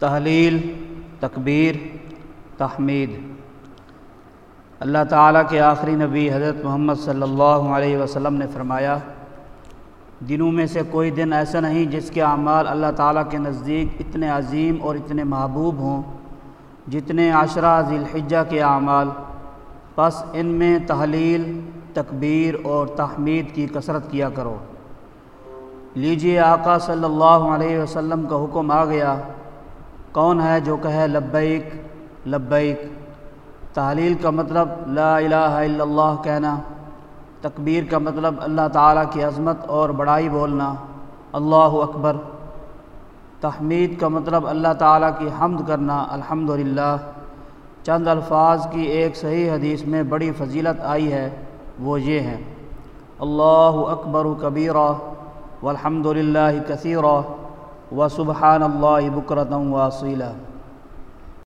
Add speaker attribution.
Speaker 1: تحلیل، تکبیر، تحمید۔ اللہ تعالیٰ کے آخری نبی حضرت محمد صلی اللہ علیہ وسلم نے فرمایا، دنوں میں سے کوئی دن ایسا نہیں جس کے اعمال اللہ تعالیٰ کے نزدیک اتنے عظیم اور اتنے محبوب ہوں جتنے عشرہ ذی الحجہ کے اعمال۔ پس ان میں تحلیل، تکبیر اور تحمید کی کثرت کیا کرو۔ لیجیے آقا صلی اللہ علیہ وسلم کا حکم آ گیا کون ہے جو کہے لبیک لبیک، تحلیل کا مطلب لا الہ الا اللہ کہنا، تکبیر کا مطلب اللہ تعالیٰ کی عظمت اور بڑائی بولنا، اللہ اکبر، تحمید کا مطلب اللہ تعالیٰ کی حمد کرنا الحمد چند الفاظ کی ایک صحیح حدیث میں بڑی فضیلت آئی ہے، وہ یہ ہیں اللہ اکبر و کبیرہ والحمد للہ کثیرہ۔ و سبحان اللہ بکرتم واصیلہ